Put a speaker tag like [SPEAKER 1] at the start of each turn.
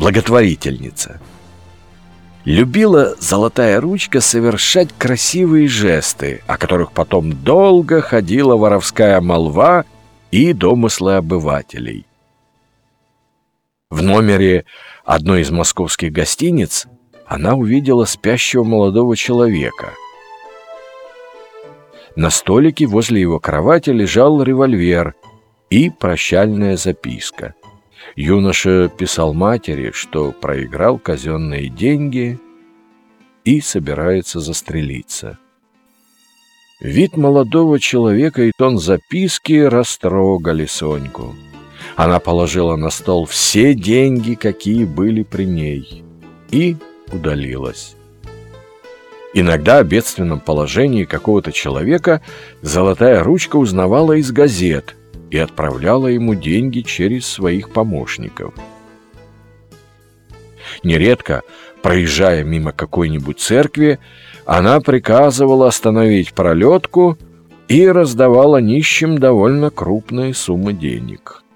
[SPEAKER 1] благотворительница. Любила золотая ручка совершать красивые жесты, о которых потом долго ходила воровская молва и домыслы обывателей. В номере одной из московских гостиниц она увидела спящего молодого человека. На столике возле его кровати лежал револьвер и прощальная записка. Юноша писал матери, что проиграл казенные деньги и собирается застрелиться. Вид молодого человека и тон записки растрогали Соньку. Она положила на стол все деньги, какие были при ней, и удалилась. Иногда о бедственном положении какого-то человека золотая ручка узнавала из газет и отправляла ему деньги через своих помощников. Нередко, проезжая мимо какой-нибудь церкви, она приказывала остановить пролетку и раздавала нищим довольно крупные суммы денег –